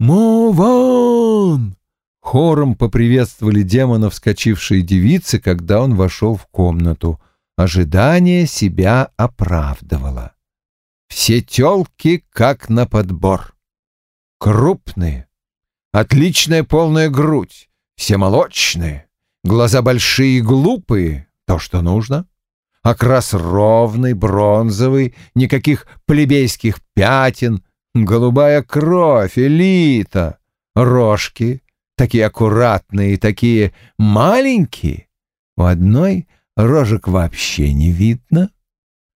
«Мован!» Хором поприветствовали демона вскочившие девицы, когда он вошел в комнату. Ожидание себя оправдывало. Все тёлки как на подбор. Крупные, отличная полная грудь, все молочные, глаза большие и глупые, то, что нужно. Окрас ровный, бронзовый, никаких плебейских пятен, голубая кровь, элита, рожки, такие аккуратные, такие маленькие. У одной рожек вообще не видно.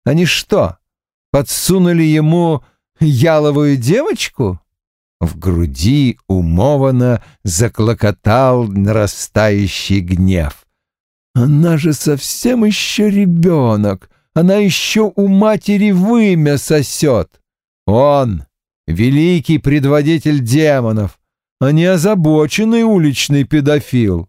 Они что, подсунули ему яловую девочку? В груди умовано заклокотал нарастающий гнев. Она же совсем еще ребенок, она еще у матери вымя сосет. Он — великий предводитель демонов, а не озабоченный уличный педофил.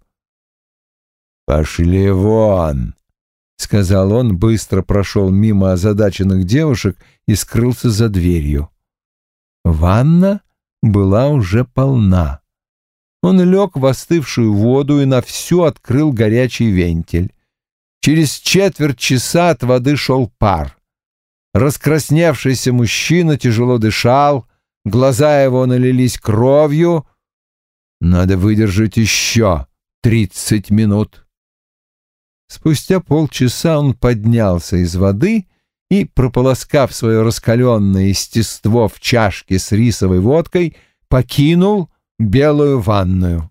«Пошли вон!» — сказал он, быстро прошел мимо озадаченных девушек и скрылся за дверью. Ванна была уже полна. Он лег в остывшую воду и на всю открыл горячий вентиль. Через четверть часа от воды шел пар. Раскрасневшийся мужчина тяжело дышал, глаза его налились кровью. Надо выдержать еще тридцать минут. Спустя полчаса он поднялся из воды и, прополоскав свое раскаленное естество в чашке с рисовой водкой, покинул белую ванную.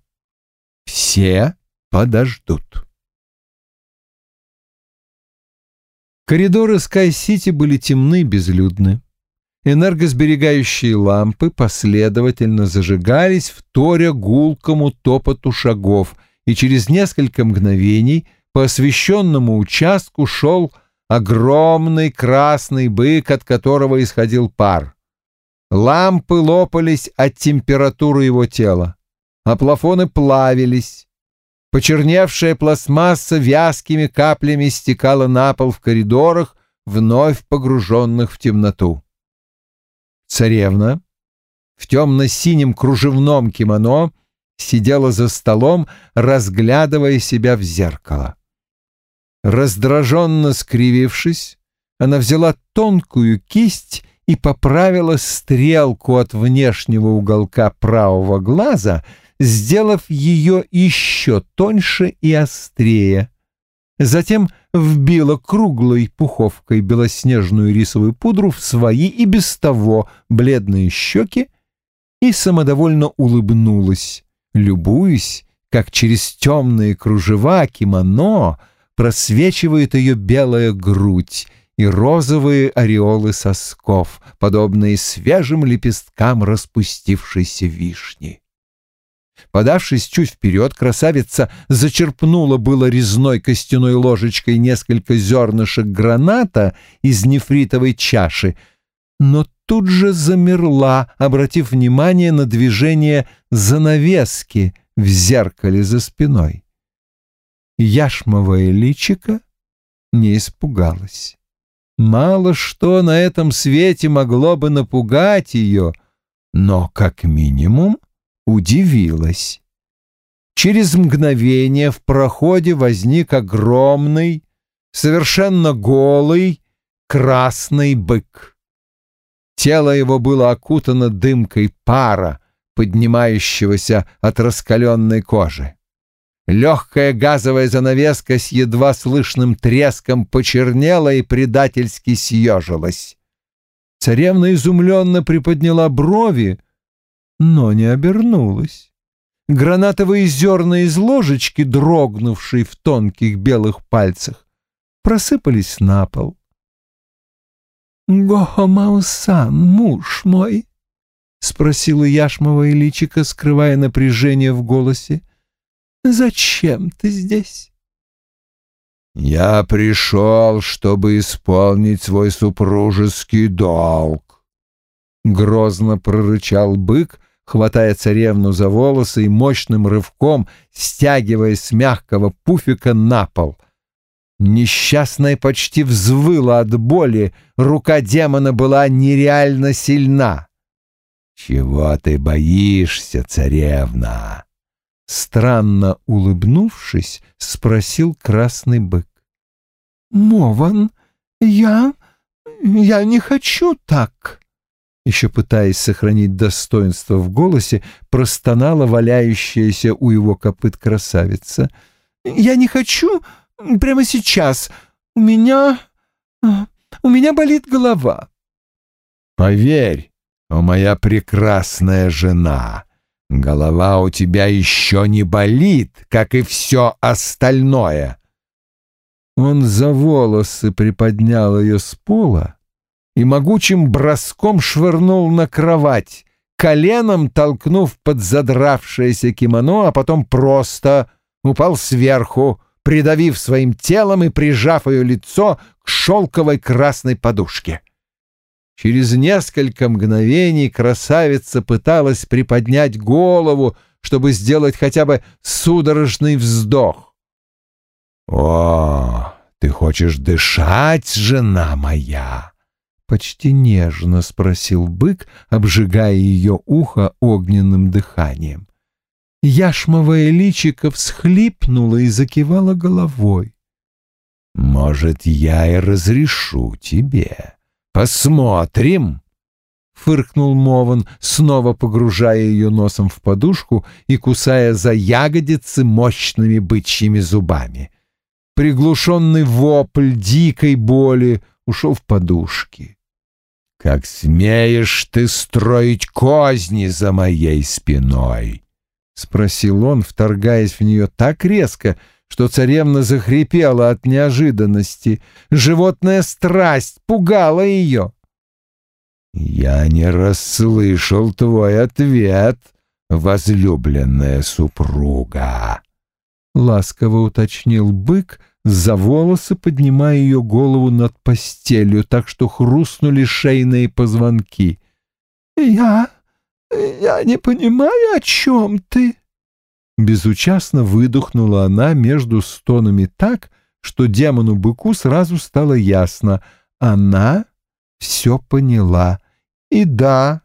Все подождут. Коридоры Скай-Сити были темны и безлюдны. Энергосберегающие лампы последовательно зажигались, вторя гулкому топоту шагов, и через несколько мгновений по освещенному участку шел огромный красный бык, от которого исходил пар. Лампы лопались от температуры его тела, а плафоны плавились. Почерневшая пластмасса вязкими каплями стекала на пол в коридорах, вновь погруженных в темноту. Царевна в темно-синем кружевном кимоно сидела за столом, разглядывая себя в зеркало. Раздраженно скривившись, она взяла тонкую кисть и поправила стрелку от внешнего уголка правого глаза, сделав ее еще тоньше и острее. Затем вбила круглой пуховкой белоснежную рисовую пудру в свои и без того бледные щеки и самодовольно улыбнулась, любуясь, как через темные кружева кимоно просвечивает ее белая грудь, и розовые ореолы сосков, подобные свежим лепесткам распустившейся вишни. Подавшись чуть вперед, красавица зачерпнула было резной костяной ложечкой несколько зернышек граната из нефритовой чаши, но тут же замерла, обратив внимание на движение занавески в зеркале за спиной. Яшмовое личико не испугалась. Мало что на этом свете могло бы напугать ее, но, как минимум, удивилась. Через мгновение в проходе возник огромный, совершенно голый, красный бык. Тело его было окутано дымкой пара, поднимающегося от раскаленной кожи. Легкая газовая занавеска с едва слышным треском почернела и предательски съежилась. Царевна изумленно приподняла брови, но не обернулась. Гранатовые зерна из ложечки, дрогнувшей в тонких белых пальцах, просыпались на пол. «Гохомаусан, муж мой?» — спросила Яшмова личико, скрывая напряжение в голосе. — Зачем ты здесь?» «Я пришел, чтобы исполнить свой супружеский долг», — грозно прорычал бык, хватая царевну за волосы и мощным рывком стягивая с мягкого пуфика на пол. Несчастная почти взвыла от боли, рука демона была нереально сильна. Чего ты боишься, царевна? Странно улыбнувшись, спросил красный бык. «Мован, я... я не хочу так!» Еще пытаясь сохранить достоинство в голосе, простонала валяющаяся у его копыт красавица. «Я не хочу прямо сейчас. У меня... у меня болит голова». «Поверь, о моя прекрасная жена, голова у тебя еще не болит, как и все остальное». Он за волосы приподнял ее с пола и могучим броском швырнул на кровать, коленом толкнув под задравшееся кимоно, а потом просто упал сверху, придавив своим телом и прижав ее лицо к шелковой красной подушке. Через несколько мгновений красавица пыталась приподнять голову, чтобы сделать хотя бы судорожный вздох. «О, ты хочешь дышать, жена моя?» Почти нежно спросил бык, обжигая ее ухо огненным дыханием. Яшмовое личико всхлипнуло и закивало головой. «Может, я и разрешу тебе. Посмотрим!» Фыркнул Мован, снова погружая ее носом в подушку и кусая за ягодицы мощными бычьими зубами. Приглушенный вопль дикой боли ушел в подушки. «Как смеешь ты строить козни за моей спиной!» — спросил он, вторгаясь в нее так резко, что царевна захрипела от неожиданности. Животная страсть пугала ее. «Я не расслышал твой ответ, возлюбленная супруга», — ласково уточнил бык, за волосы поднимая ее голову над постелью, так что хрустнули шейные позвонки. «Я «Я не понимаю, о чем ты?» Безучастно выдохнула она между стонами так, что демону-быку сразу стало ясно. Она все поняла. И да,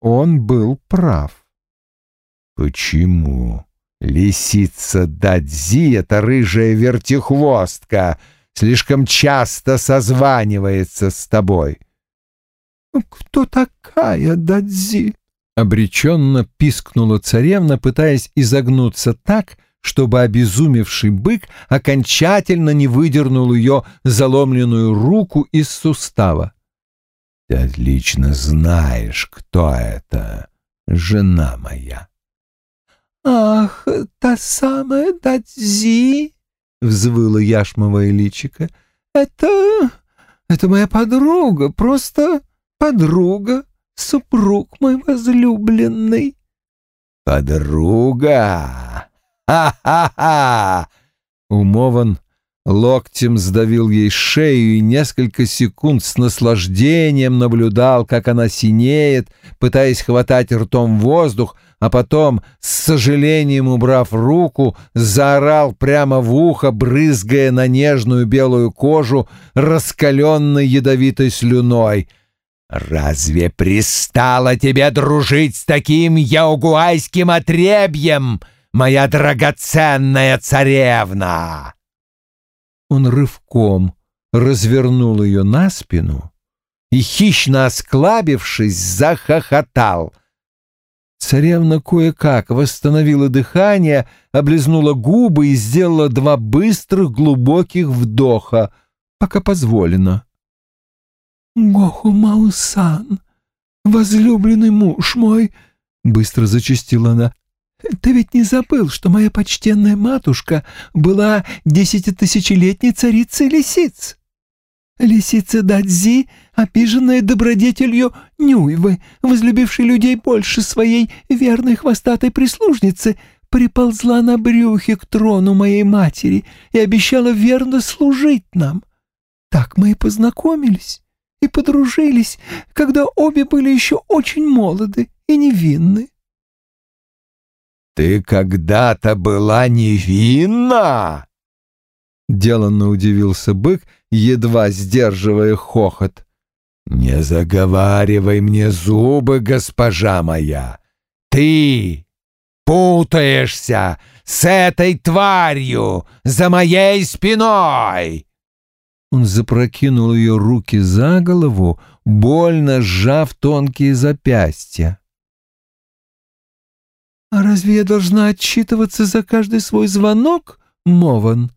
он был прав. «Почему? Лисица Дадзи, эта рыжая вертихвостка, слишком часто созванивается с тобой». «Кто такая Дадзи?» Обреченно пискнула царевна, пытаясь изогнуться так, чтобы обезумевший бык окончательно не выдернул ее заломленную руку из сустава. — Ты отлично знаешь, кто это, жена моя. — Ах, та самая Дадзи! — взвыла яшмовое личико. — Это... это моя подруга, просто подруга супруг мой возлюбленный. Подруга! Ха-ха-ха! Умован локтем сдавил ей шею и несколько секунд с наслаждением наблюдал, как она синеет, пытаясь хватать ртом воздух, а потом, с сожалением убрав руку, заорал прямо в ухо, брызгая на нежную белую кожу раскаленной ядовитой слюной — «Разве пристало тебе дружить с таким яугуайским отребьем, моя драгоценная царевна?» Он рывком развернул ее на спину и, хищно осклабившись, захохотал. Царевна кое-как восстановила дыхание, облизнула губы и сделала два быстрых глубоких вдоха, пока позволено. «Гоху Маусан, возлюбленный муж мой!» — быстро зачастила она. «Ты ведь не забыл, что моя почтенная матушка была десятитысячелетней царицей лисиц?» Лисица Дадзи, обиженная добродетелью Нюйвы, возлюбившей людей больше своей верной хвостатой прислужницы, приползла на брюхе к трону моей матери и обещала верно служить нам. Так мы и познакомились и подружились, когда обе были еще очень молоды и невинны. «Ты когда-то была невинна?» Деланно удивился бык, едва сдерживая хохот. «Не заговаривай мне зубы, госпожа моя! Ты путаешься с этой тварью за моей спиной!» Он запрокинул ее руки за голову, больно сжав тонкие запястья. «А разве я должна отчитываться за каждый свой звонок, Мован?»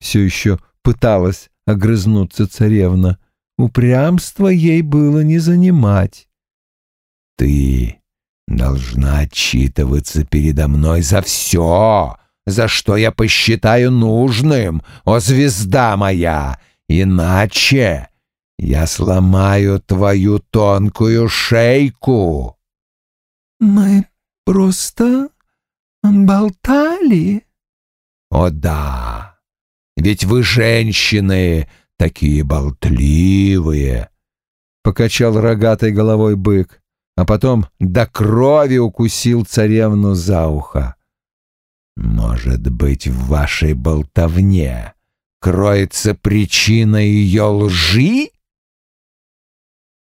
Все еще пыталась огрызнуться царевна. Упрямство ей было не занимать. «Ты должна отчитываться передо мной за все, за что я посчитаю нужным, о звезда моя, иначе я сломаю твою тонкую шейку». «Мы просто болтали». «О да, ведь вы, женщины, такие болтливые!» Покачал рогатой головой бык, а потом до крови укусил царевну за ухо. «Может быть, в вашей болтовне кроется причина ее лжи?»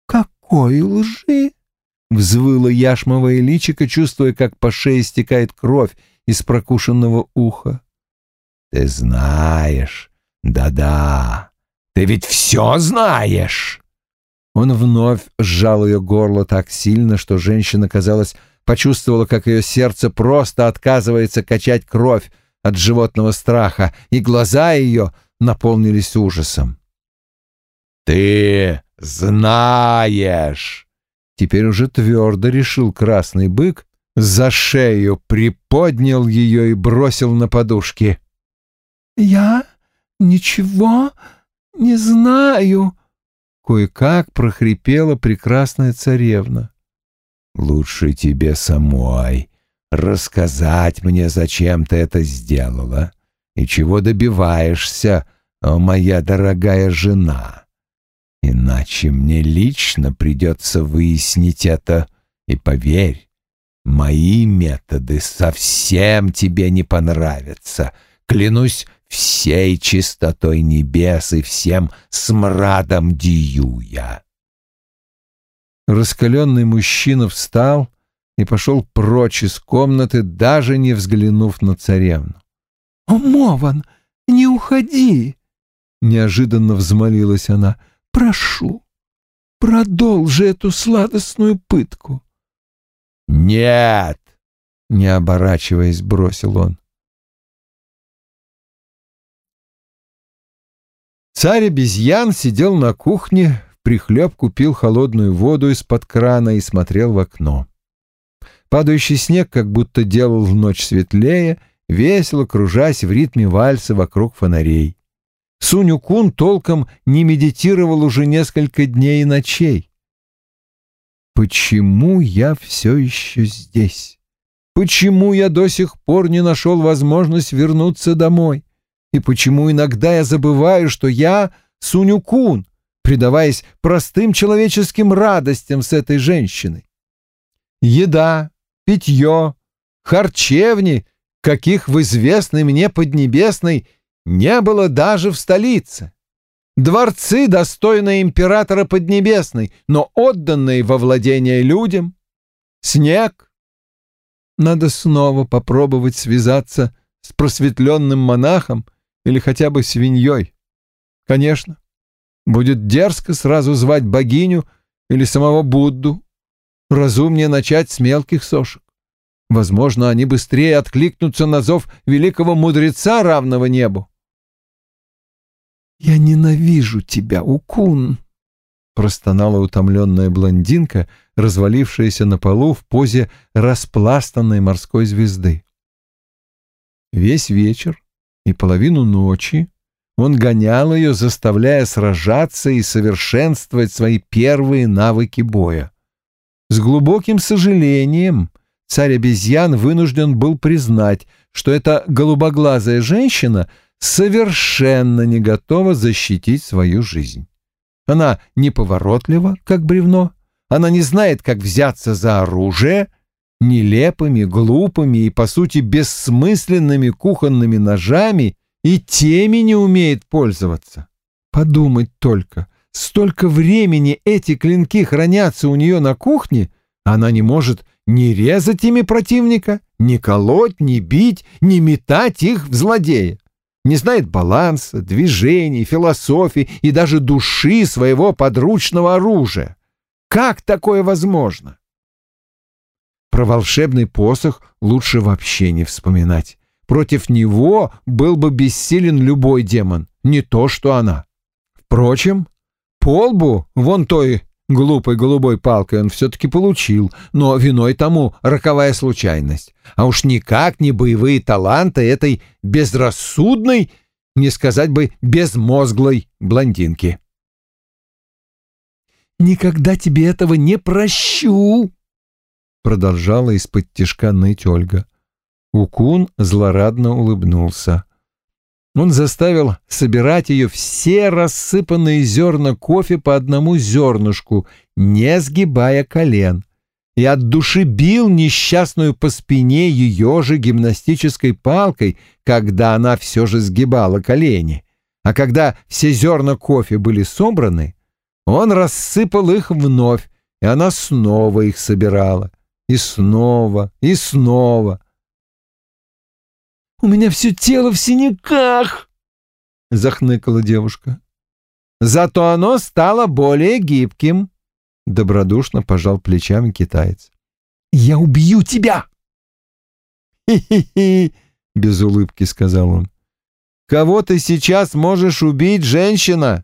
«Какой лжи?» — взвыло яшмовое личико, чувствуя, как по шее стекает кровь из прокушенного уха. «Ты знаешь, да-да, ты ведь все знаешь!» Он вновь сжал ее горло так сильно, что женщина, казалось, почувствовала, как ее сердце просто отказывается качать кровь от животного страха, и глаза ее наполнились ужасом. «Ты знаешь!» Теперь уже твердо решил красный бык, за шею приподнял ее и бросил на подушки. «Я ничего не знаю», — кое-как прохрипела прекрасная царевна. «Лучше тебе самой рассказать мне, зачем ты это сделала и чего добиваешься, моя дорогая жена. Иначе мне лично придется выяснить это, и поверь, мои методы совсем тебе не понравятся». Клянусь всей чистотой небес и всем смрадом Диюя. Раскаленный мужчина встал и пошел прочь из комнаты, даже не взглянув на царевну. — Мован, не уходи! — неожиданно взмолилась она. — Прошу, продолжи эту сладостную пытку. — Нет! — не оборачиваясь, бросил он. Царь обезьян сидел на кухне, в прихлебку пил холодную воду из-под крана и смотрел в окно. Падающий снег как будто делал ночь светлее, весело кружась в ритме вальса вокруг фонарей. Суню-кун толком не медитировал уже несколько дней и ночей. «Почему я все еще здесь? Почему я до сих пор не нашел возможность вернуться домой?» И почему иногда я забываю, что я Суню-кун, предаваясь простым человеческим радостям с этой женщиной? Еда, питье, харчевни, каких в известной мне Поднебесной не было даже в столице. Дворцы, достойные императора Поднебесной, но отданные во владение людям. Снег. Надо снова попробовать связаться с просветленным монахом или хотя бы свиньей. Конечно, будет дерзко сразу звать богиню или самого Будду. Разумнее начать с мелких сошек. Возможно, они быстрее откликнутся на зов великого мудреца, равного небу. «Я ненавижу тебя, Укун!» — простонала утомленная блондинка, развалившаяся на полу в позе распластанной морской звезды. Весь вечер и половину ночи он гонял ее, заставляя сражаться и совершенствовать свои первые навыки боя. С глубоким сожалением царь обезьян вынужден был признать, что эта голубоглазая женщина совершенно не готова защитить свою жизнь. Она неповоротлива, как бревно, она не знает, как взяться за оружие — нелепыми, глупыми и, по сути, бессмысленными кухонными ножами и теми не умеет пользоваться. Подумать только, столько времени эти клинки хранятся у нее на кухне, она не может ни резать ими противника, ни колоть, ни бить, ни метать их в злодея. Не знает баланса, движений, философии и даже души своего подручного оружия. Как такое возможно? Про волшебный посох лучше вообще не вспоминать. Против него был бы бессилен любой демон, не то что она. Впрочем, полбу вон той глупой голубой палкой он все-таки получил, но виной тому роковая случайность. А уж никак не боевые таланты этой безрассудной, не сказать бы безмозглой блондинки. «Никогда тебе этого не прощу!» Продолжала из-под тишка ныть Ольга. Укун злорадно улыбнулся. Он заставил собирать ее все рассыпанные зерна кофе по одному зернышку, не сгибая колен, и от души бил несчастную по спине ее же гимнастической палкой, когда она все же сгибала колени. А когда все зерна кофе были собраны, он рассыпал их вновь, и она снова их собирала. И снова, и снова. «У меня все тело в синяках!» — захныкала девушка. «Зато оно стало более гибким», — добродушно пожал плечами китаец. «Я убью тебя!» «Хи-хи-хи!» — без улыбки сказал он. «Кого ты сейчас можешь убить, женщина?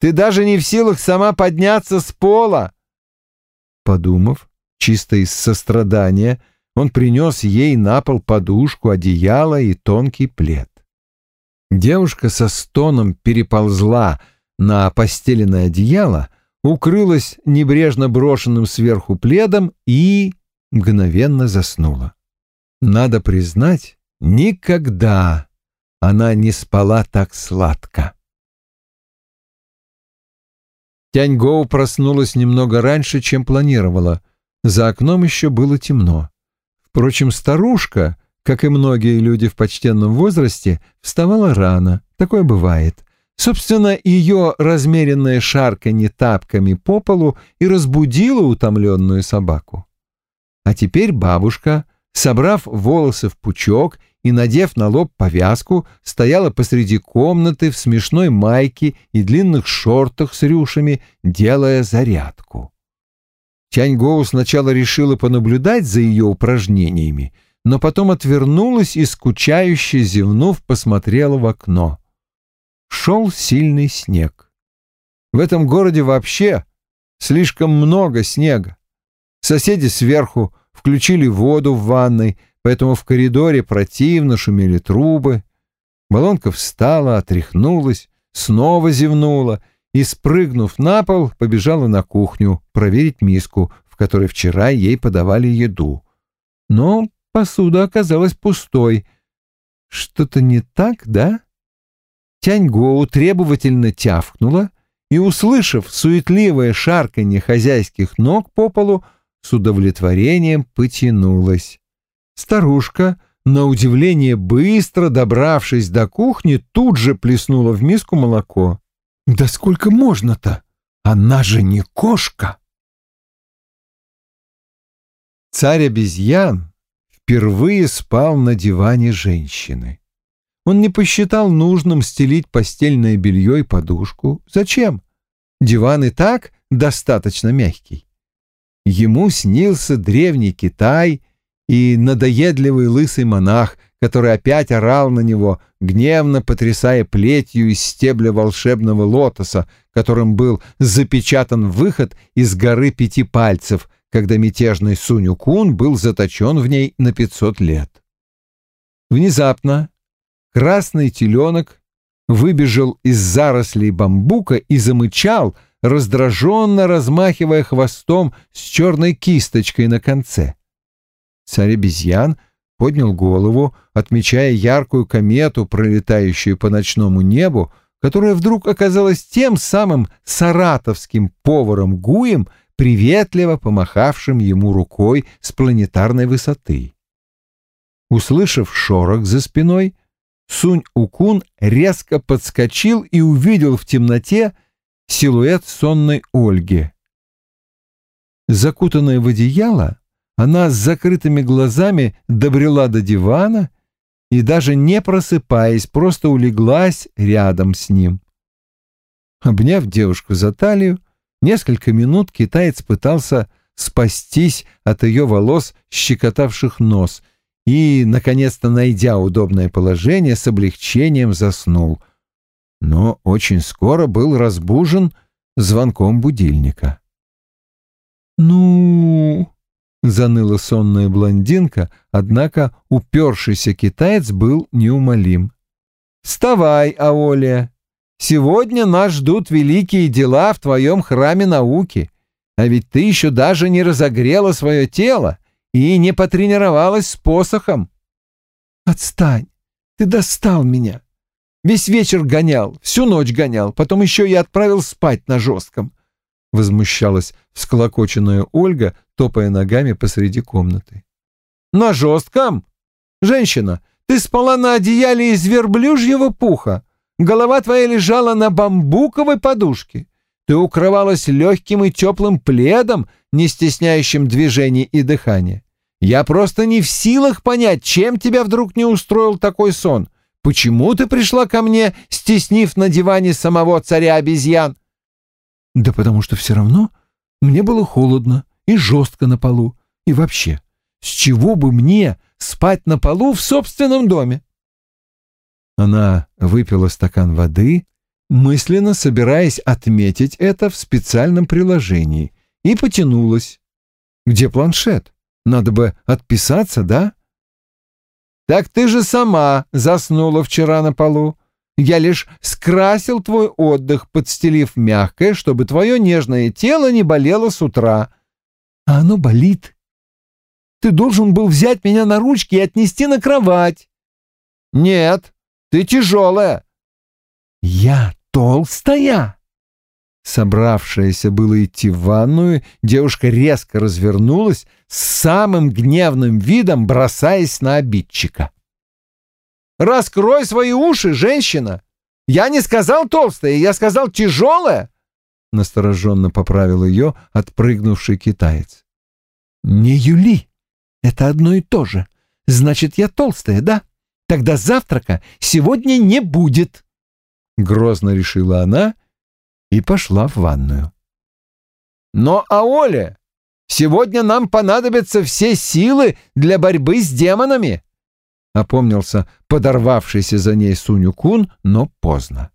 Ты даже не в силах сама подняться с пола!» Подумав, чисто из сострадания, он принес ей на пол подушку, одеяло и тонкий плед. Девушка со стоном переползла на постеленное одеяло, укрылась небрежно брошенным сверху пледом и мгновенно заснула. Надо признать, никогда она не спала так сладко. Тяньгоу проснулась немного раньше, чем планировала. За окном еще было темно. Впрочем, старушка, как и многие люди в почтенном возрасте, вставала рано. Такое бывает. Собственно, ее размеренное шарканье тапками по полу и разбудило утомленную собаку. А теперь бабушка, собрав волосы в пучок и надев на лоб повязку, стояла посреди комнаты в смешной майке и длинных шортах с рюшами, делая зарядку. Тяньгоу сначала решила понаблюдать за ее упражнениями, но потом отвернулась и, скучающе зевнув, посмотрела в окно. Шел сильный снег. В этом городе вообще слишком много снега. Соседи сверху включили воду в ванной, поэтому в коридоре противно шумели трубы. Балонка встала, отряхнулась, снова зевнула и, спрыгнув на пол, побежала на кухню проверить миску, в которой вчера ей подавали еду. Но посуда оказалась пустой. Что-то не так, да? Тяньгоу требовательно тявкнула и, услышав суетливое шарканье хозяйских ног по полу, с удовлетворением потянулась. Старушка, на удивление быстро добравшись до кухни, тут же плеснула в миску молоко. Да сколько можно-то? Она же не кошка. Царь обезьян впервые спал на диване женщины. Он не посчитал нужным стелить постельное белье и подушку. Зачем? Диван и так достаточно мягкий. Ему снился древний Китай и надоедливый лысый монах — который опять орал на него, гневно потрясая плетью из стебля волшебного лотоса, которым был запечатан выход из горы пяти пальцев, когда мятежный Суню-кун был заточен в ней на пятьсот лет. Внезапно красный теленок выбежал из зарослей бамбука и замычал, раздраженно размахивая хвостом с черной кисточкой на конце. Царь обезьян — поднял голову, отмечая яркую комету, пролетающую по ночному небу, которая вдруг оказалась тем самым саратовским поваром Гуем, приветливо помахавшим ему рукой с планетарной высоты. Услышав шорох за спиной, Сунь-Укун резко подскочил и увидел в темноте силуэт сонной Ольги. Закутанная в одеяло, она с закрытыми глазами добрела до дивана и, даже не просыпаясь, просто улеглась рядом с ним. Обняв девушку за талию, несколько минут китаец пытался спастись от ее волос, щекотавших нос, и, наконец-то, найдя удобное положение, с облегчением заснул. Но очень скоро был разбужен звонком будильника. «Ну...» — заныла сонная блондинка, однако упершийся китаец был неумолим. «Вставай, Аоля! Сегодня нас ждут великие дела в твоем храме науки, а ведь ты еще даже не разогрела свое тело и не потренировалась с посохом». «Отстань! Ты достал меня! Весь вечер гонял, всю ночь гонял, потом еще и отправил спать на жестком. — возмущалась всклокоченная Ольга, топая ногами посреди комнаты. «На жестком? Женщина, ты спала на одеяле из верблюжьего пуха. Голова твоя лежала на бамбуковой подушке. Ты укрывалась легким и теплым пледом, не стесняющим движений и дыхания. Я просто не в силах понять, чем тебя вдруг не устроил такой сон. Почему ты пришла ко мне, стеснив на диване самого царя обезьян? Да потому что все равно мне было холодно и жестко на полу. И вообще, с чего бы мне спать на полу в собственном доме? Она выпила стакан воды, мысленно собираясь отметить это в специальном приложении, и потянулась. Где планшет? Надо бы отписаться, да? Так ты же сама заснула вчера на полу. Я лишь скрасил твой отдых, подстелив мягкое, чтобы твое нежное тело не болело с утра. А оно болит. Ты должен был взять меня на ручки и отнести на кровать. Нет, ты тяжелая. Я толстая. Собравшаяся было идти в ванную, девушка резко развернулась, с самым гневным видом бросаясь на обидчика. Раскрой свои уши, женщина! Я не сказал толстая, я сказал тяжелая!» Настороженно поправил ее отпрыгнувший китаец. «Не Юли, это одно и то же. Значит, я толстая, да? Тогда завтрака сегодня не будет!» Грозно решила она и пошла в ванную. «Но, Аоля, сегодня нам понадобятся все силы для борьбы с демонами!» — опомнился подорвавшийся за ней Суню-кун, но поздно.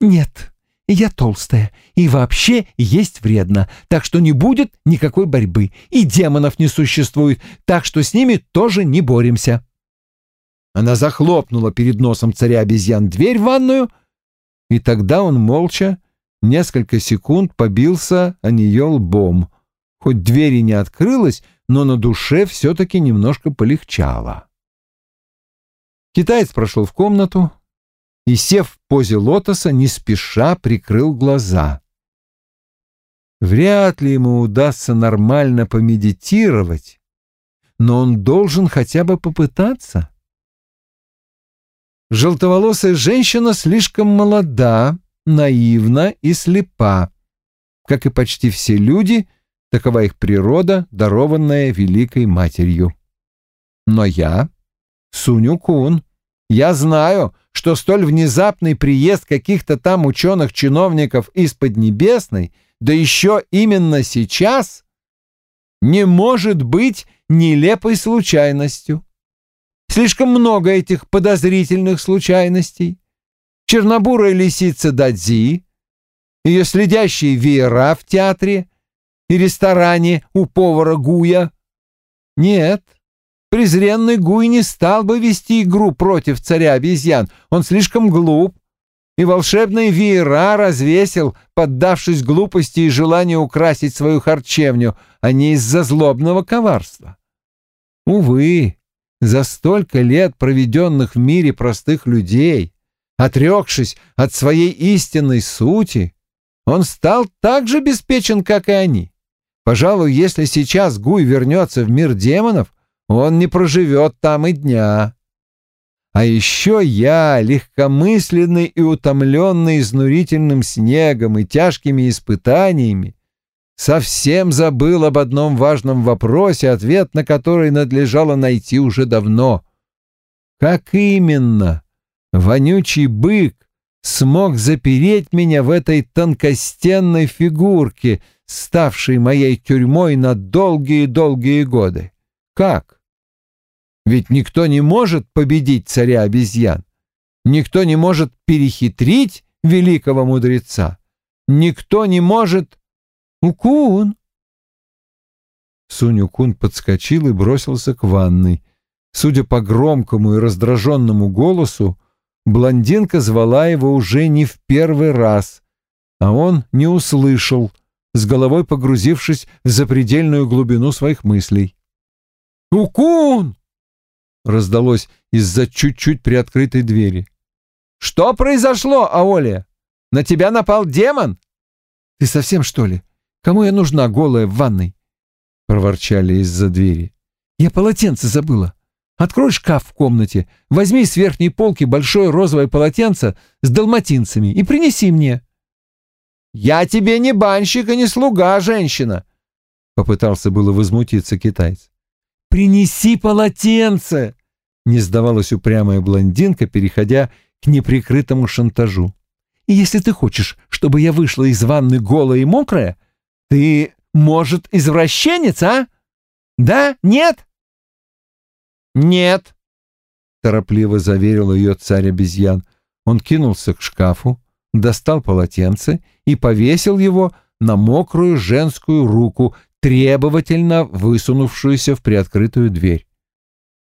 «Нет, я толстая, и вообще есть вредно, так что не будет никакой борьбы, и демонов не существует, так что с ними тоже не боремся». Она захлопнула перед носом царя обезьян дверь в ванную, и тогда он молча несколько секунд побился о нее лбом. Хоть дверь и не открылась, но на душе все-таки немножко полегчало. Китаец прошел в комнату и, сев в позе лотоса, не спеша прикрыл глаза. Вряд ли ему удастся нормально помедитировать, но он должен хотя бы попытаться. Желтоволосая женщина слишком молода, наивна и слепа. Как и почти все люди, такова их природа, дарованная Великой Матерью. Но я Суню-кун, я знаю, что столь внезапный приезд каких-то там ученых-чиновников из Поднебесной, да еще именно сейчас, не может быть нелепой случайностью. Слишком много этих подозрительных случайностей. Чернобурая лисица Дадзи, ее следящие веера в театре и ресторане у повара Гуя. Нет, Презренный Гуй не стал бы вести игру против царя обезьян, он слишком глуп. И волшебные веера развесил, поддавшись глупости и желанию украсить свою харчевню, а не из-за злобного коварства. Увы, за столько лет, проведенных в мире простых людей, отрекшись от своей истинной сути, он стал так же беспечен, как и они. Пожалуй, если сейчас Гуй вернется в мир демонов, он не проживет там и дня. А еще я, легкомысленный и утомленный изнурительным снегом и тяжкими испытаниями, совсем забыл об одном важном вопросе, ответ на который надлежало найти уже давно. Как именно вонючий бык смог запереть меня в этой тонкостенной фигурке, ставшей моей тюрьмой на долгие-долгие годы? Как? Ведь никто не может победить царя обезьян. Никто не может перехитрить великого мудреца. Никто не может... Укун! Сунь-Укун подскочил и бросился к ванной. Судя по громкому и раздраженному голосу, блондинка звала его уже не в первый раз, а он не услышал, с головой погрузившись в запредельную глубину своих мыслей. «Укун!» — раздалось из-за чуть-чуть приоткрытой двери. «Что произошло, Аоля? На тебя напал демон?» «Ты совсем, что ли? Кому я нужна голая в ванной?» — проворчали из-за двери. «Я полотенце забыла. Открой шкаф в комнате, возьми с верхней полки большое розовое полотенце с далматинцами и принеси мне». «Я тебе не банщик и не слуга, женщина!» — попытался было возмутиться китаец. «Принеси полотенце!» — не сдавалась упрямая блондинка, переходя к неприкрытому шантажу. «И если ты хочешь, чтобы я вышла из ванны голая и мокрая, ты, может, извращенец, а? Да? Нет?» «Нет!» — торопливо заверил ее царь обезьян. Он кинулся к шкафу, достал полотенце и повесил его на мокрую женскую руку, требовательно высунувшуюся в приоткрытую дверь.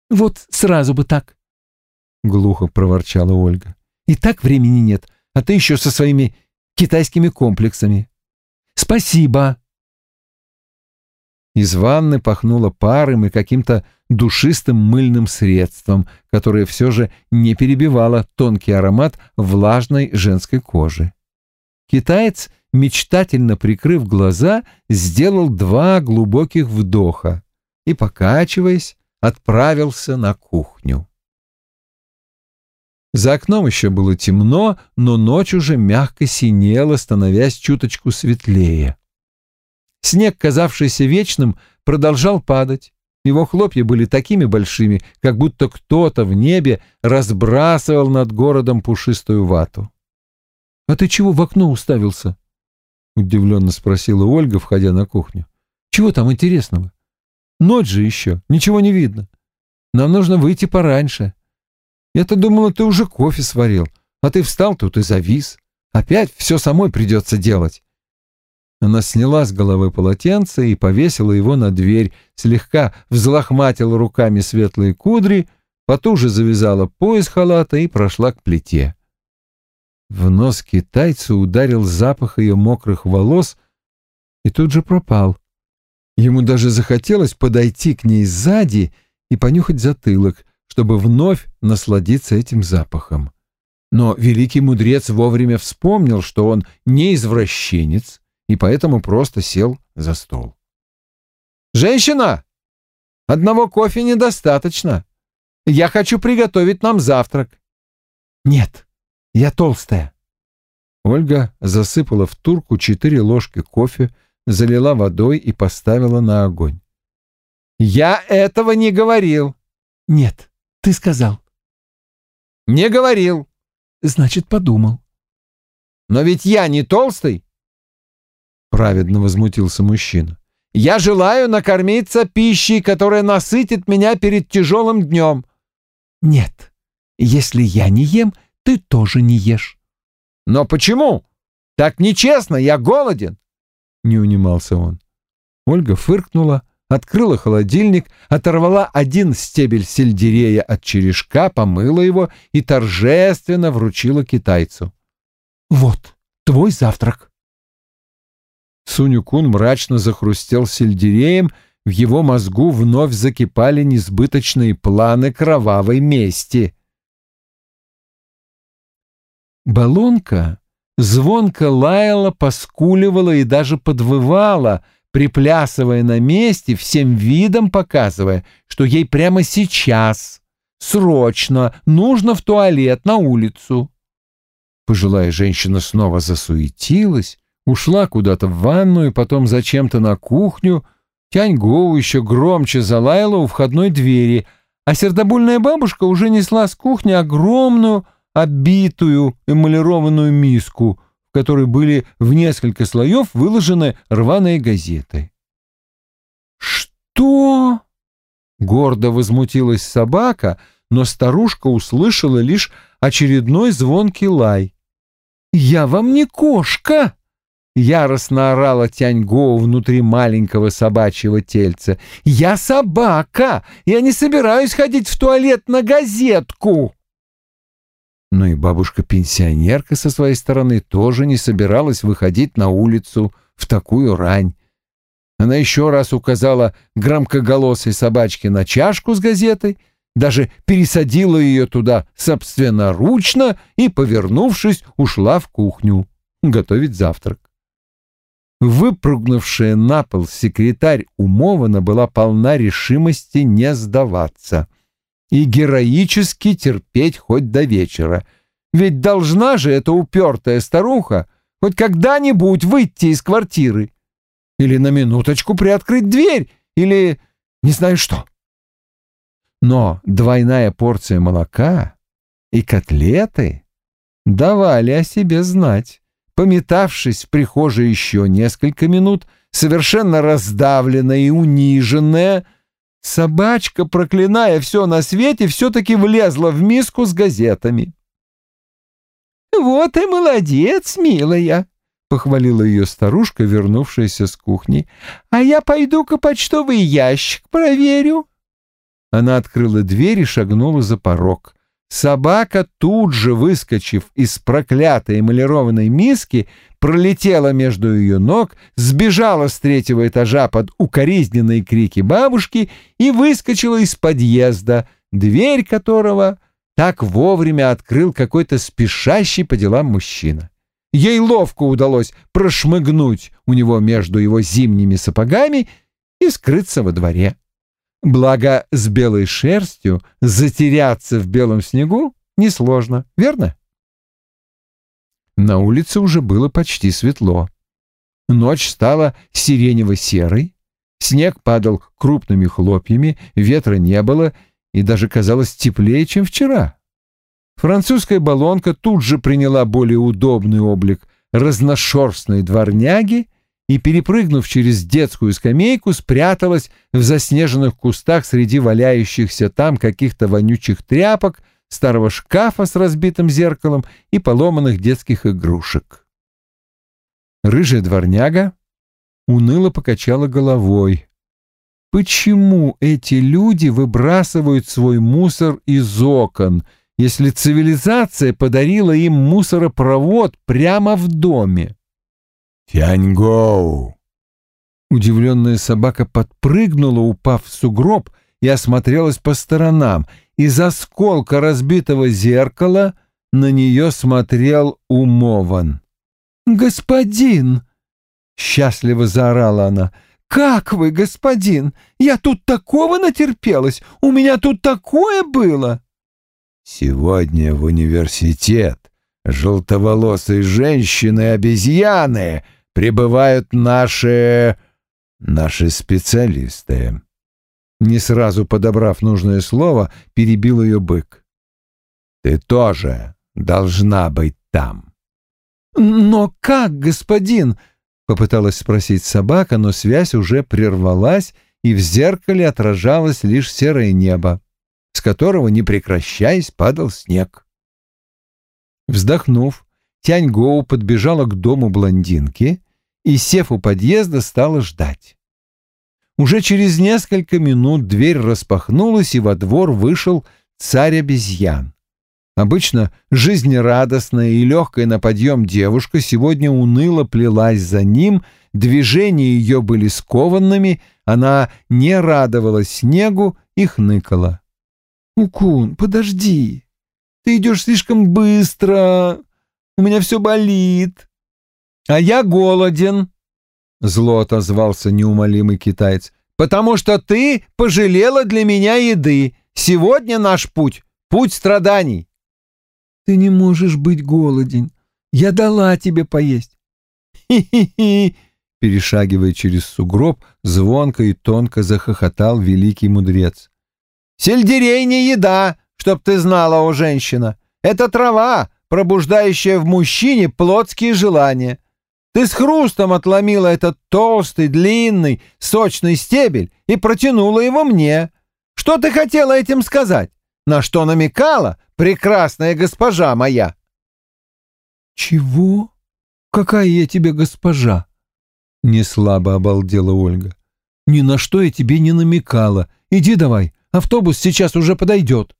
«Вот сразу бы так!» — глухо проворчала Ольга. «И так времени нет, а ты еще со своими китайскими комплексами. Спасибо!» Из ванны пахнуло паром и каким-то душистым мыльным средством, которое все же не перебивало тонкий аромат влажной женской кожи. Китаец — мечтательно прикрыв глаза, сделал два глубоких вдоха и, покачиваясь, отправился на кухню. За окном еще было темно, но ночь уже мягко синела, становясь чуточку светлее. Снег, казавшийся вечным, продолжал падать. Его хлопья были такими большими, как будто кто-то в небе разбрасывал над городом пушистую вату. — А ты чего в окно уставился? — удивленно спросила Ольга, входя на кухню. «Чего там интересного? Ночь же еще, ничего не видно. Нам нужно выйти пораньше. Я-то думала, ты уже кофе сварил, а ты встал тут и завис. Опять все самой придется делать». Она сняла с головы полотенце и повесила его на дверь, слегка взлохматила руками светлые кудри, потуже завязала пояс халата и прошла к плите. В нос китайцу ударил запах ее мокрых волос и тут же пропал. Ему даже захотелось подойти к ней сзади и понюхать затылок, чтобы вновь насладиться этим запахом. Но великий мудрец вовремя вспомнил, что он не извращенец, и поэтому просто сел за стол. «Женщина! Одного кофе недостаточно. Я хочу приготовить нам завтрак». «Нет, я толстая. Ольга засыпала в турку четыре ложки кофе, залила водой и поставила на огонь. «Я этого не говорил!» «Нет, ты сказал». «Не говорил». «Значит, подумал». «Но ведь я не толстый!» Праведно возмутился мужчина. «Я желаю накормиться пищей, которая насытит меня перед тяжелым днем». «Нет, если я не ем, ты тоже не ешь. Но почему? Так нечестно, я голоден. Не унимался он. Ольга фыркнула, открыла холодильник, оторвала один стебель сельдерея от черешка, помыла его и торжественно вручила китайцу. «Вот, твой завтрак». Сунюкун мрачно захрустел сельдереем, в его мозгу вновь закипали несбыточные планы кровавой мести. Балонка звонко лаяла, поскуливала и даже подвывала, приплясывая на месте, всем видом показывая, что ей прямо сейчас Срочно! Нужно в туалет, на улицу!» Пожилая женщина снова засуетилась, ушла куда-то в ванную, потом зачем-то на кухню. Тянь-Гоу еще громче залаяла у входной двери, а сердобольная бабушка уже несла с кухни огромную, обитую эмалированную миску, в которой были в несколько слоев выложены рваные газеты. «Что?» — гордо возмутилась собака, но старушка услышала лишь очередной звонкий лай. «Я вам не кошка!» Яростно орала Тяньго внутри маленького собачьего тельца. «Я собака! Я не собираюсь ходить в туалет на газетку!» Но и бабушка-пенсионерка со своей стороны тоже не собиралась выходить на улицу в такую рань. Она еще раз указала громкоголосой собачке на чашку с газетой, даже пересадила ее туда собственноручно и, повернувшись, ушла в кухню готовить завтрак. Выпрыгнувшая на пол секретарь Умована была полна решимости не сдаваться и героически терпеть хоть до вечера. Ведь должна же эта упертая старуха хоть когда-нибудь выйти из квартиры. Или на минуточку приоткрыть дверь, или не знаю что. Но двойная порция молока и котлеты давали о себе знать. Пометавшись в прихожей еще несколько минут, совершенно раздавленная и униженная, собачка, проклиная все на свете, все-таки влезла в миску с газетами. «Вот и молодец, милая!» — похвалила ее старушка, вернувшаяся с кухни. «А я пойду-ка почтовый ящик проверю». Она открыла дверь и шагнула за порог. Собака, тут же выскочив из проклятой эмалированной миски, пролетела между ее ног, сбежала с третьего этажа под укоризненные крики бабушки и выскочила из подъезда, дверь которого так вовремя открыл какой-то спешащий по делам мужчина. Ей ловко удалось прошмыгнуть у него между его зимними сапогами и скрыться во дворе. Благо, с белой шерстью затеряться в белом снегу несложно, верно? На улице уже было почти светло. Ночь стала сиренево-серой, снег падал крупными хлопьями, ветра не было и даже казалось теплее, чем вчера. Французская баллонка тут же приняла более удобный облик разношерстной дворняги и, перепрыгнув через детскую скамейку, спряталась в заснеженных кустах среди валяющихся там каких-то вонючих тряпок, старого шкафа с разбитым зеркалом и поломанных детских игрушек. Рыжая дворняга уныло покачала головой. Почему эти люди выбрасывают свой мусор из окон, если цивилизация подарила им мусоропровод прямо в доме? «Тяньгоу!» Удивленная собака подпрыгнула, упав в сугроб, и осмотрелась по сторонам. Из осколка разбитого зеркала на нее смотрел умован. «Господин!» — счастливо заорала она. «Как вы, господин? Я тут такого натерпелась! У меня тут такое было!» «Сегодня в университет желтоволосые женщины-обезьяны прибывают наши... наши специалисты». Не сразу подобрав нужное слово, перебил ее бык. «Ты тоже должна быть там». «Но как, господин?» — попыталась спросить собака, но связь уже прервалась, и в зеркале отражалось лишь серое небо, с которого, не прекращаясь, падал снег. Вздохнув, Тянь-Гоу подбежала к дому блондинки и, сев у подъезда, стала ждать. Уже через несколько минут дверь распахнулась, и во двор вышел царь обезьян. Обычно жизнерадостная и легкая на подъем девушка сегодня уныло плелась за ним, движения ее были скованными, она не радовалась снегу и хныкала. «Укун, подожди, ты идешь слишком быстро, у меня все болит. А я голоден, зло отозвался неумолимый китаец, потому что ты пожалела для меня еды. Сегодня наш путь — путь страданий. Ты не можешь быть голоден. Я дала тебе поесть. Хи-хи-хи! Перешагивая через сугроб, звонко и тонко захохотал великий мудрец. Сельдерей не еда, чтоб ты знала, о женщина. Это трава, пробуждающая в мужчине плотские желания. Ты с хрустом отломила этот толстый, длинный, сочный стебель и протянула его мне. Что ты хотела этим сказать? На что намекала, прекрасная госпожа моя?» «Чего? Какая я тебе госпожа?» Не слабо обалдела Ольга. «Ни на что я тебе не намекала. Иди давай, автобус сейчас уже подойдет».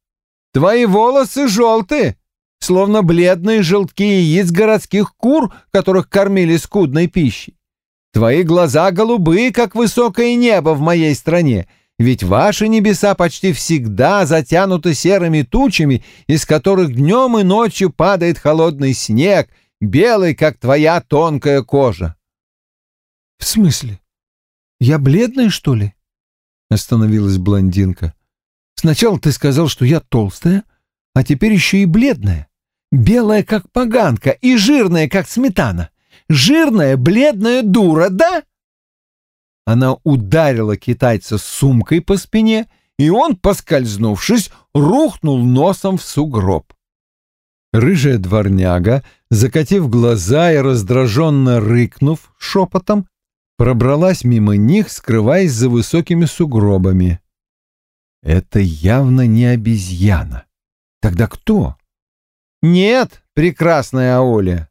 «Твои волосы желтые, словно бледные желтки яиц городских кур, которых кормили скудной пищей. Твои глаза голубые, как высокое небо в моей стране, ведь ваши небеса почти всегда затянуты серыми тучами, из которых днем и ночью падает холодный снег, белый, как твоя тонкая кожа. — В смысле? Я бледная, что ли? — остановилась блондинка. — Сначала ты сказал, что я толстая, а теперь еще и бледная. Белая, как поганка, и жирная, как сметана. Жирная, бледная дура, да? Она ударила китайца сумкой по спине, и он, поскользнувшись, рухнул носом в сугроб. Рыжая дворняга, закатив глаза и раздраженно рыкнув шепотом, пробралась мимо них, скрываясь за высокими сугробами. Это явно не обезьяна. Тогда кто? Нет, прекрасная Аоля.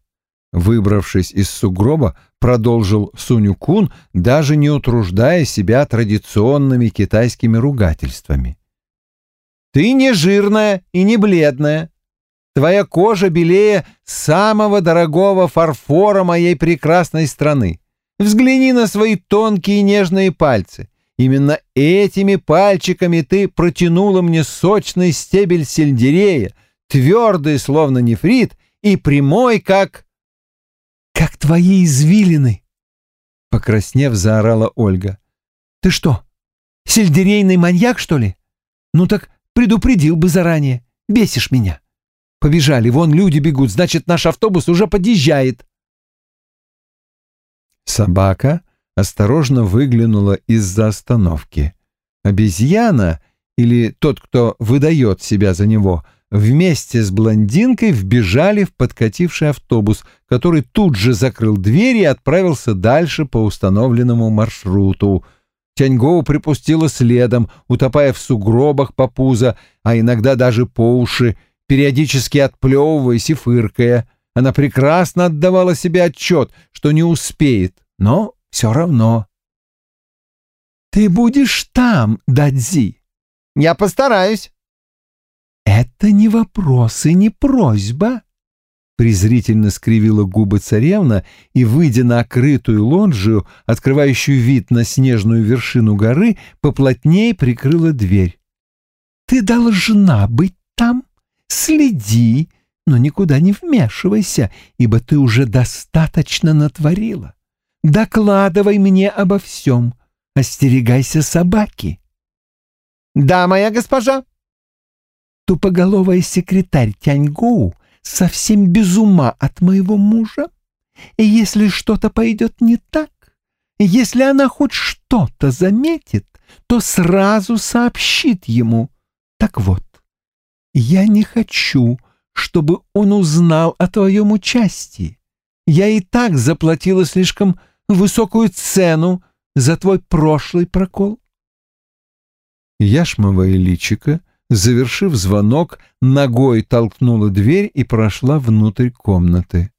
Выбравшись из сугроба, продолжил Суню-кун, даже не утруждая себя традиционными китайскими ругательствами. «Ты не жирная и не бледная. Твоя кожа белее самого дорогого фарфора моей прекрасной страны. Взгляни на свои тонкие нежные пальцы. Именно этими пальчиками ты протянула мне сочный стебель сельдерея, твердый, словно нефрит, и прямой, как... «Как твои извилины!» Покраснев, заорала Ольга. «Ты что, сельдерейный маньяк, что ли? Ну так предупредил бы заранее. Бесишь меня. Побежали, вон люди бегут, значит, наш автобус уже подъезжает». Собака осторожно выглянула из-за остановки. Обезьяна, или тот, кто выдает себя за него, вместе с блондинкой вбежали в подкативший автобус, который тут же закрыл дверь и отправился дальше по установленному маршруту. Тяньгоу припустила следом, утопая в сугробах по пузо, а иногда даже по уши, периодически отплевываясь и фыркая. Она прекрасно отдавала себе отчет, что не успеет, но все равно. «Ты будешь там, Дадзи?» «Я постараюсь». «Это не вопрос и не просьба», — презрительно скривила губы царевна и, выйдя на окрытую лоджию, открывающую вид на снежную вершину горы, поплотнее прикрыла дверь. «Ты должна быть там, следи, но никуда не вмешивайся, ибо ты уже достаточно натворила. Докладывай мне обо всем. Остерегайся собаки. Да, моя госпожа. Тупоголовая секретарь Тяньгоу совсем без ума от моего мужа. И если что-то пойдет не так, если она хоть что-то заметит, то сразу сообщит ему. Так вот, я не хочу, чтобы он узнал о твоем участии. Я и так заплатила слишком высокую цену за твой прошлый прокол. Яшмовое личико, завершив звонок, ногой толкнула дверь и прошла внутрь комнаты.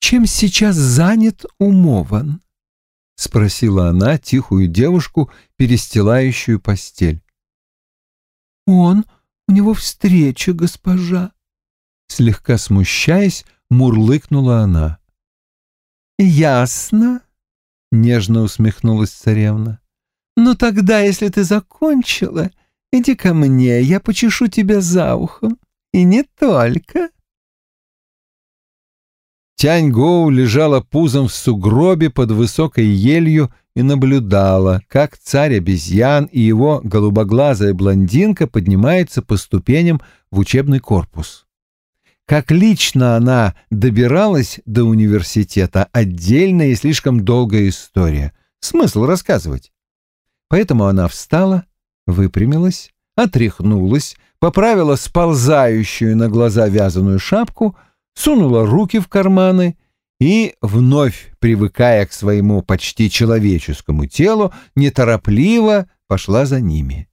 «Чем сейчас занят умован?» — спросила она тихую девушку, перестилающую постель. «Он, у него встреча, госпожа!» Слегка смущаясь, мурлыкнула она. «Ясно», — нежно усмехнулась царевна. «Ну тогда, если ты закончила, иди ко мне, я почешу тебя за ухом. И не только». Тянь Гоу лежала пузом в сугробе под высокой елью и наблюдала, как царь обезьян и его голубоглазая блондинка поднимаются по ступеням в учебный корпус. Как лично она добиралась до университета — отдельная и слишком долгая история. Смысл рассказывать. Поэтому она встала, выпрямилась, отряхнулась, поправила сползающую на глаза вязаную шапку, сунула руки в карманы и, вновь привыкая к своему почти человеческому телу, неторопливо пошла за ними.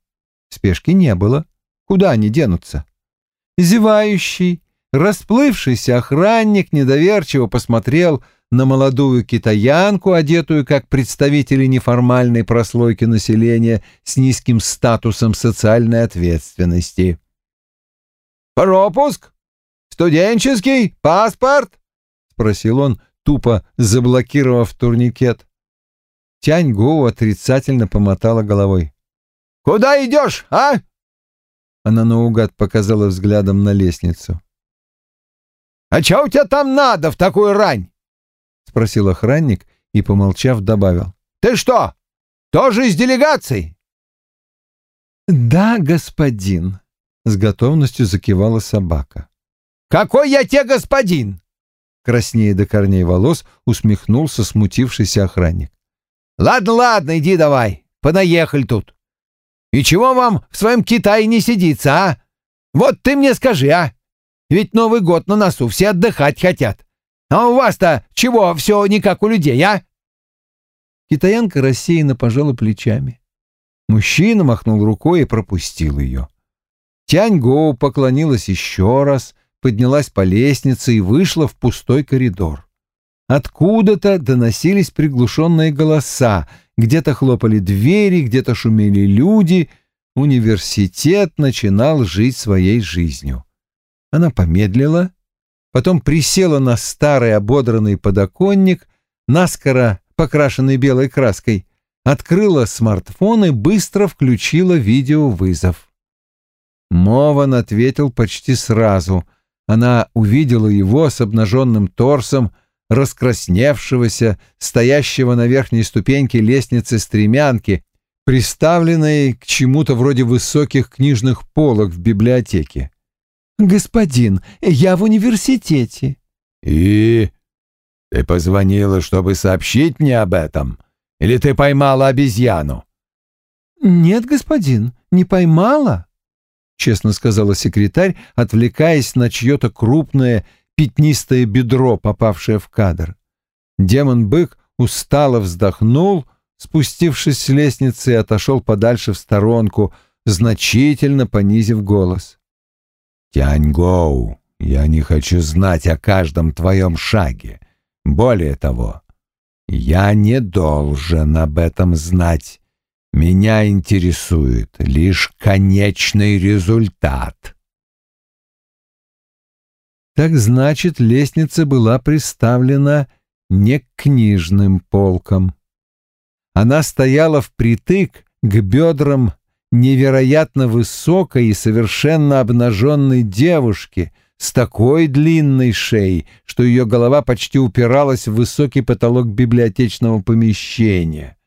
Спешки не было. Куда они денутся? Зевающий, расплывшийся охранник недоверчиво посмотрел на молодую китаянку, одетую как представители неформальной прослойки населения с низким статусом социальной ответственности. «Пропуск? Студенческий? Паспорт?» — спросил он, тупо заблокировав турникет. Тянь Гоу отрицательно помотала головой. «Куда идешь, а?» Она наугад показала взглядом на лестницу. «А чё у тебя там надо в такую рань?» — спросил охранник и, помолчав, добавил. «Ты что, тоже из делегации?» «Да, господин», — с готовностью закивала собака. «Какой я тебе господин?» Краснее до корней волос усмехнулся смутившийся охранник. «Ладно, ладно, иди давай, понаехали тут. И чего вам в своем Китае не сидится, а? Вот ты мне скажи, а? Ведь Новый год на носу, все отдыхать хотят. А у вас-то чего все не как у людей, а?» Китаянка рассеянно пожала плечами. Мужчина махнул рукой и пропустил ее. Тянь-Гоу поклонилась еще раз, поднялась по лестнице и вышла в пустой коридор. Откуда-то доносились приглушенные голоса, где-то хлопали двери, где-то шумели люди. Университет начинал жить своей жизнью. Она помедлила, потом присела на старый ободранный подоконник, наскоро покрашенный белой краской, открыла смартфон и быстро включила видеовызов. Мован ответил почти сразу. Она увидела его с обнаженным торсом, раскрасневшегося, стоящего на верхней ступеньке лестницы стремянки, приставленной к чему-то вроде высоких книжных полок в библиотеке. «Господин, я в университете». «И? Ты позвонила, чтобы сообщить мне об этом? Или ты поймала обезьяну?» «Нет, господин, не поймала», — честно сказала секретарь, отвлекаясь на чье-то крупное пятнистое бедро, попавшее в кадр. Демон-бык устало вздохнул, спустившись с лестницы, и отошел подальше в сторонку, значительно понизив голос. Тяньгоу, я не хочу знать о каждом твоем шаге. Более того, я не должен об этом знать. Меня интересует лишь конечный результат. Так значит, лестница была приставлена не к книжным полкам. Она стояла впритык к бедрам невероятно высокой и совершенно обнаженной девушки с такой длинной шеей, что ее голова почти упиралась в высокий потолок библиотечного помещения.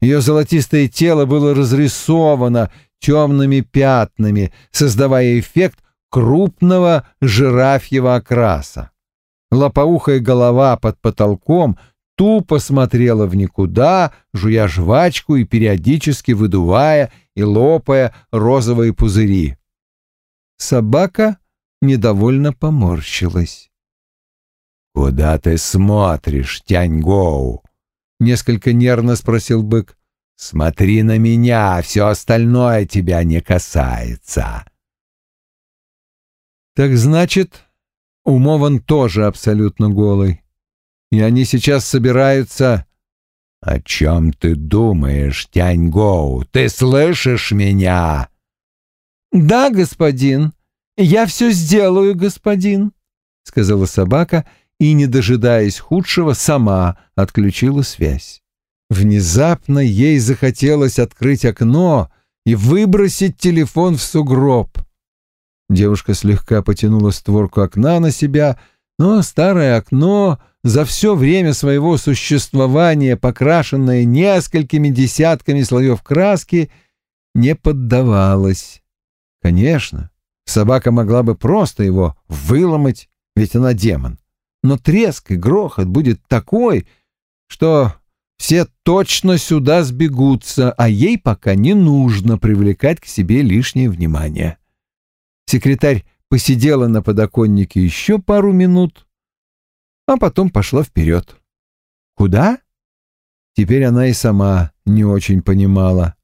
Ее золотистое тело было разрисовано темными пятнами, создавая эффект крупного жирафьего окраса. Лопоухая голова под потолком — тупо смотрела в никуда, жуя жвачку и периодически выдувая и лопая розовые пузыри. Собака недовольно поморщилась. «Куда ты смотришь, Тяньгоу?» — несколько нервно спросил бык. «Смотри на меня, все остальное тебя не касается». «Так значит, умован тоже абсолютно голый и они сейчас собираются...» «О чем ты думаешь, Тяньгоу? Ты слышишь меня?» «Да, господин. Я все сделаю, господин», — сказала собака и, не дожидаясь худшего, сама отключила связь. Внезапно ей захотелось открыть окно и выбросить телефон в сугроб. Девушка слегка потянула створку окна на себя, но старое окно за все время своего существования, покрашенное несколькими десятками слоев краски, не поддавалась. Конечно, собака могла бы просто его выломать, ведь она демон. Но треск и грохот будет такой, что все точно сюда сбегутся, а ей пока не нужно привлекать к себе лишнее внимание. Секретарь посидела на подоконнике еще пару минут, а потом пошла вперед. Куда? Теперь она и сама не очень понимала.